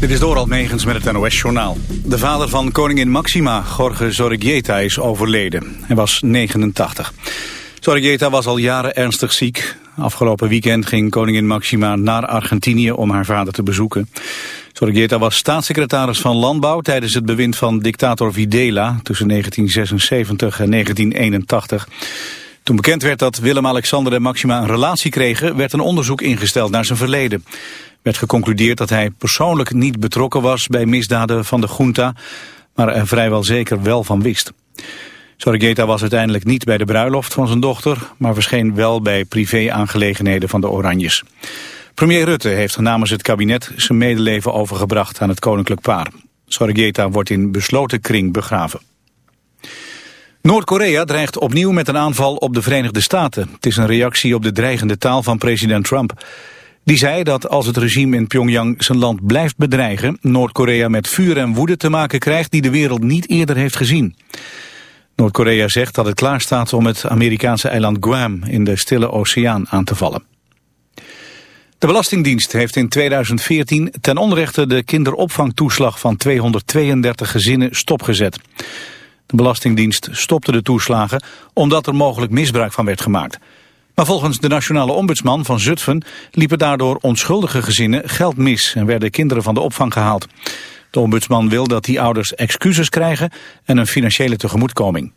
Dit is Doral Megens met het NOS-journaal. De vader van koningin Maxima, Jorge Zorregieta, is overleden. Hij was 89. Zorregieta was al jaren ernstig ziek. Afgelopen weekend ging koningin Maxima naar Argentinië om haar vader te bezoeken. Zorregieta was staatssecretaris van Landbouw tijdens het bewind van dictator Videla tussen 1976 en 1981. Toen bekend werd dat Willem-Alexander en Maxima een relatie kregen, werd een onderzoek ingesteld naar zijn verleden werd geconcludeerd dat hij persoonlijk niet betrokken was bij misdaden van de junta, maar er vrijwel zeker wel van wist. Sorregeta was uiteindelijk niet bij de bruiloft van zijn dochter, maar verscheen wel bij privé-aangelegenheden van de Oranjes. Premier Rutte heeft namens het kabinet zijn medeleven overgebracht aan het koninklijk paar. Sorregeta wordt in besloten kring begraven. Noord-Korea dreigt opnieuw met een aanval op de Verenigde Staten. Het is een reactie op de dreigende taal van president Trump. Die zei dat als het regime in Pyongyang zijn land blijft bedreigen... Noord-Korea met vuur en woede te maken krijgt die de wereld niet eerder heeft gezien. Noord-Korea zegt dat het klaar staat om het Amerikaanse eiland Guam in de Stille Oceaan aan te vallen. De Belastingdienst heeft in 2014 ten onrechte de kinderopvangtoeslag van 232 gezinnen stopgezet. De Belastingdienst stopte de toeslagen omdat er mogelijk misbruik van werd gemaakt. Maar volgens de nationale ombudsman van Zutphen liepen daardoor onschuldige gezinnen geld mis en werden kinderen van de opvang gehaald. De ombudsman wil dat die ouders excuses krijgen en een financiële tegemoetkoming.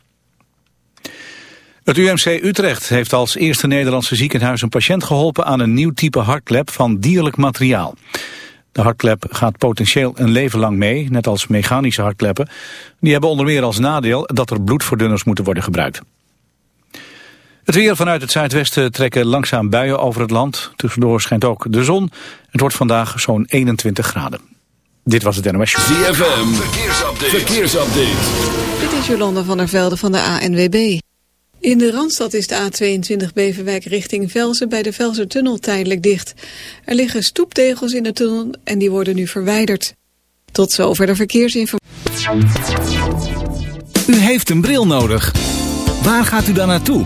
Het UMC Utrecht heeft als eerste Nederlandse ziekenhuis een patiënt geholpen aan een nieuw type hartklep van dierlijk materiaal. De hartklep gaat potentieel een leven lang mee, net als mechanische hartkleppen. Die hebben onder meer als nadeel dat er bloedverdunners moeten worden gebruikt. Het weer vanuit het zuidwesten trekken langzaam buien over het land. Tussendoor schijnt ook de zon. Het wordt vandaag zo'n 21 graden. Dit was het NOS Show. ZFM, verkeersupdate. verkeersupdate. Dit is Jolanda van der Velde van de ANWB. In de Randstad is de A22 Beverwijk richting Velzen bij de Velsertunnel tijdelijk dicht. Er liggen stoeptegels in de tunnel en die worden nu verwijderd. Tot zover de verkeersinformatie. U heeft een bril nodig. Waar gaat u dan naartoe?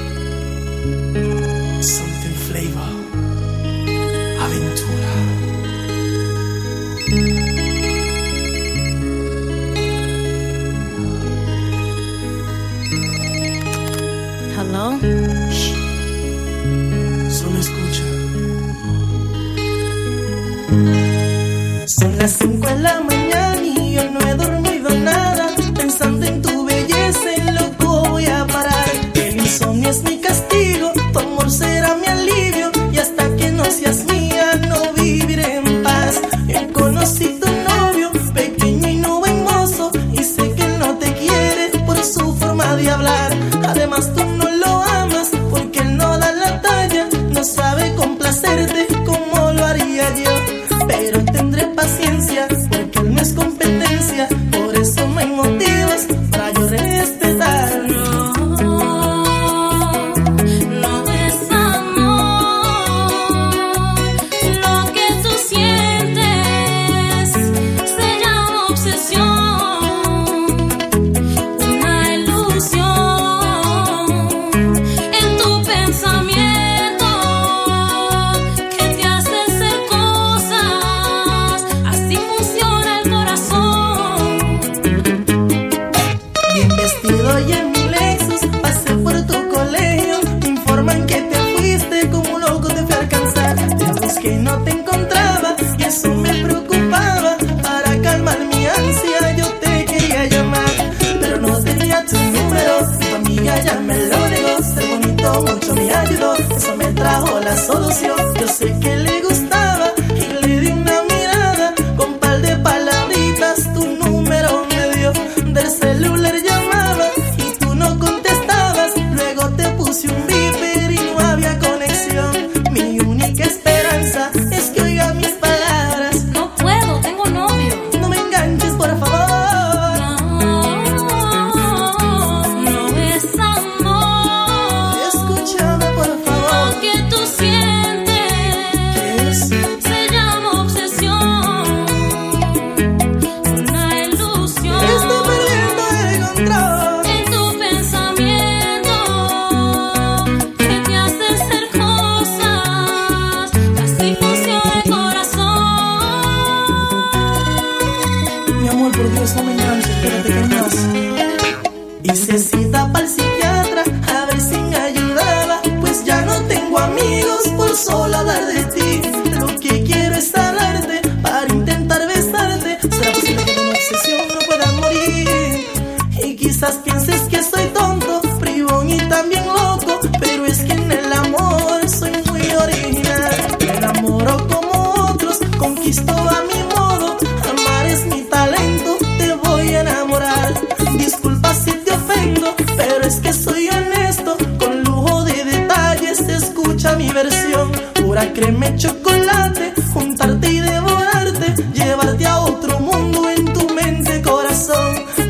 Solo escucha. Son las 5 de la mañana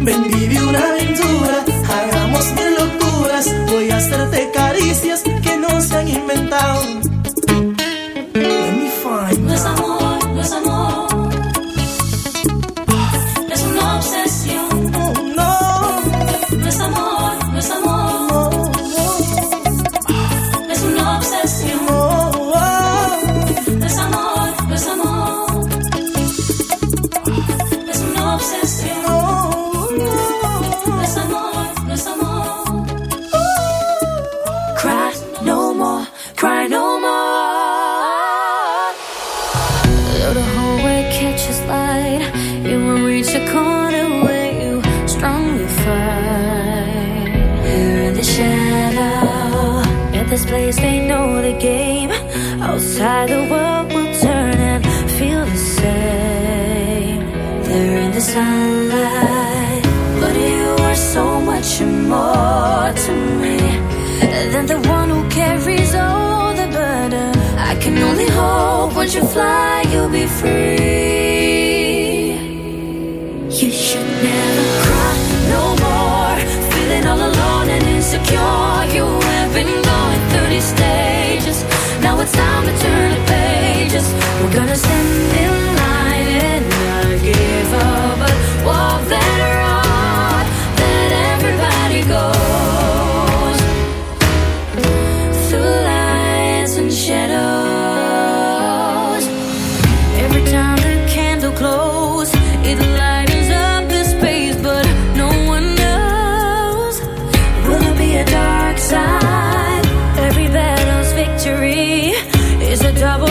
bendito. Double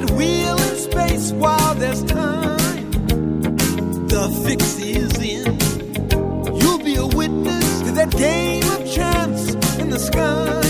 that wheel in space while there's time. The fix is in. You'll be a witness to that game of chance in the sky.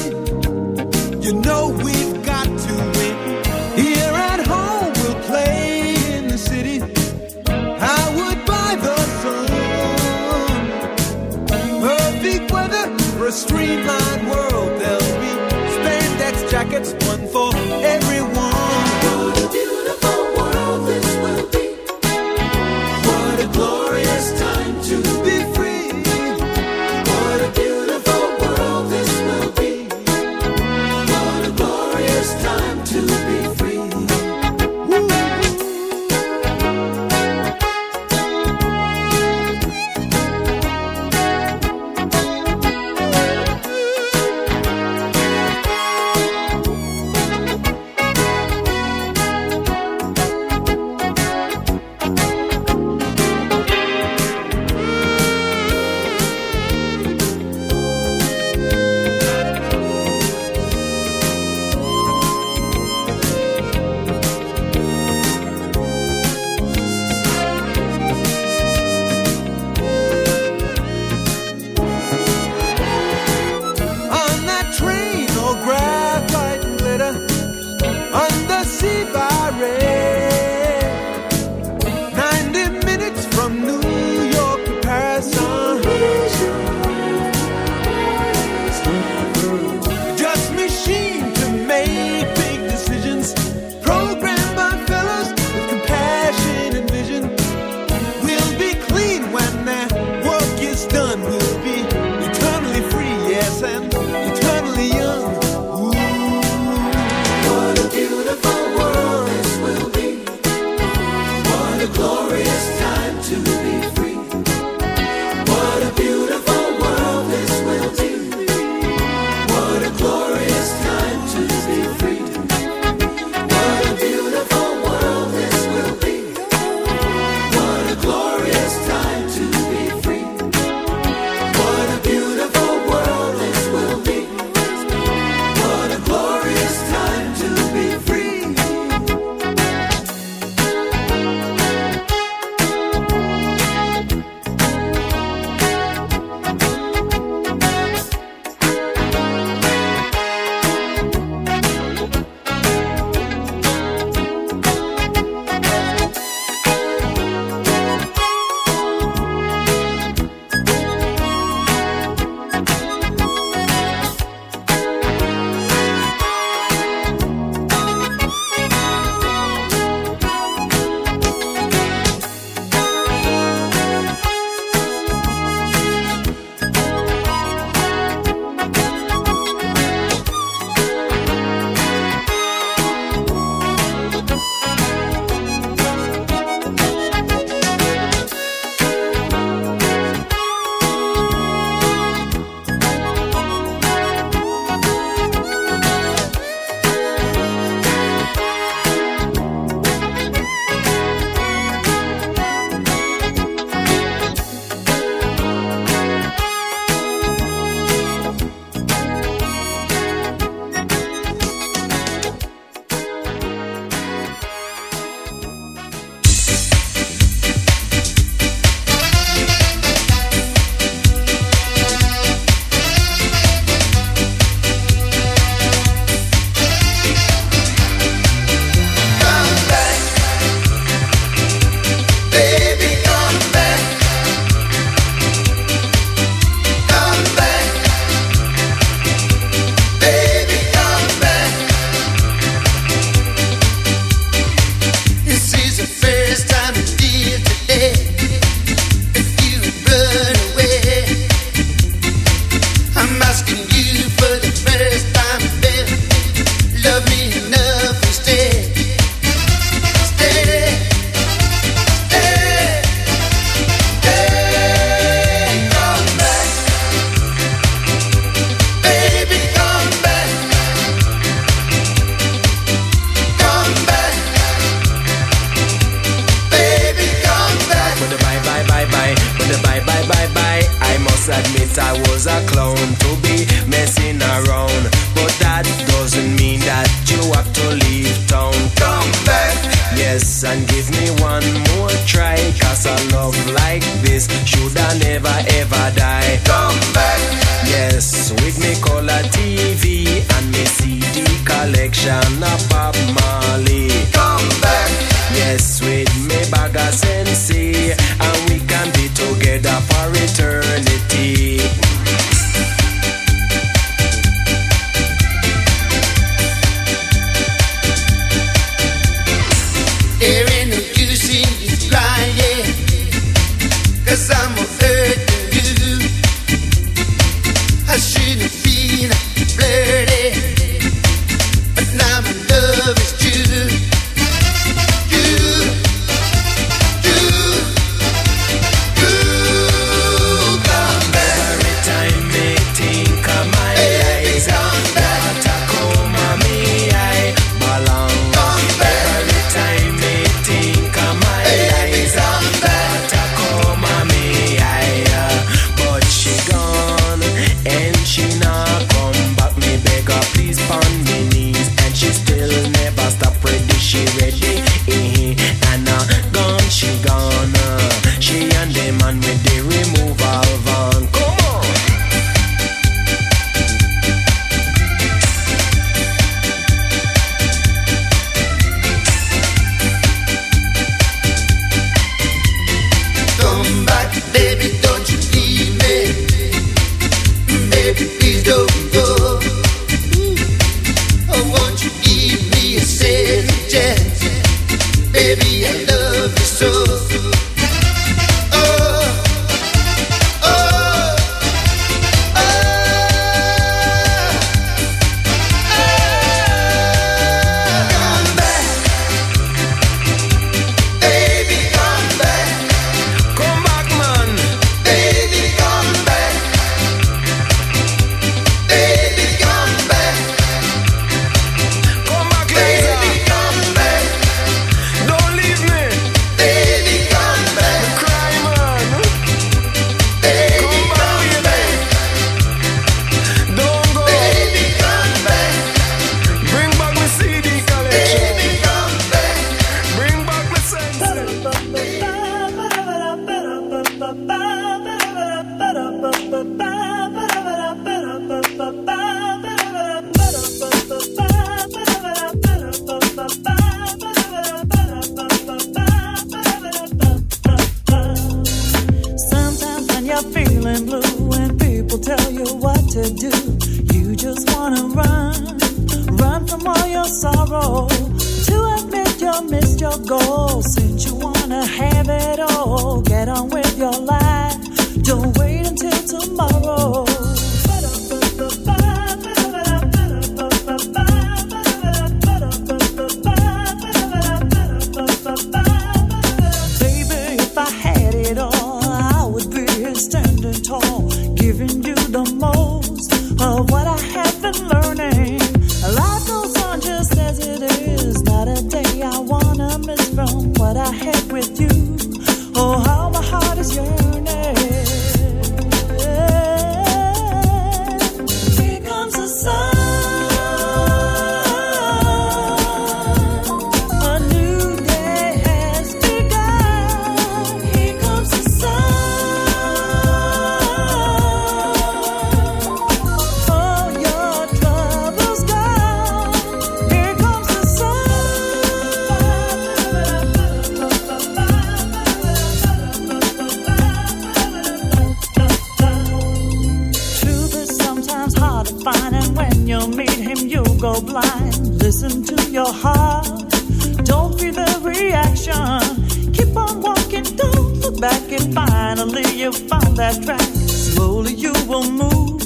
that track, slowly you will move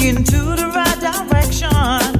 into the right direction.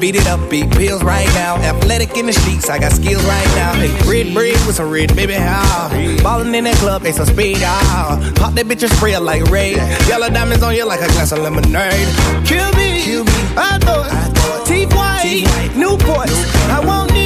beat it up, beat pills right now. Athletic in the streets, I got skills right now. Hey, red red with some red, baby, how? Ballin' in that club, they some speed, ah. Pop that bitch and spray her like Ray. Yellow diamonds on you like a glass of lemonade. Kill me, Kill me. I thought, I thought. T-White, Newport. Newport, I won't need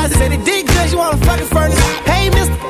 Cause he said he did good, you wanna fucking furnace. Hey, mister.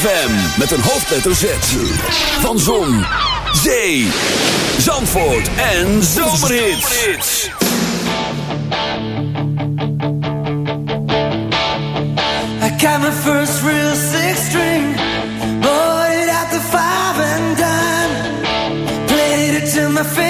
ZFM met een hoofdletter Z. Van Zon, Zee, Zandvoort en Zomerhits. I got my first real six string. Bought it out the five and done Played it to my face.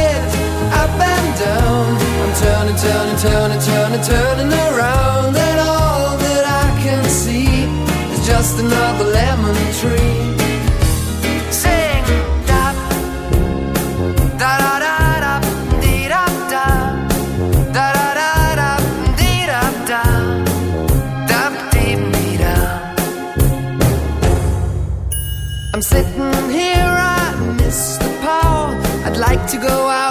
up and down. I'm turning, turning, turning, turning, turning around. And all that I can see is just another lemon tree. Sing, da, da, da, da, da, da, da, da, da, da, da, da, da, da. I'm sitting here, I miss the power. I'd like to go out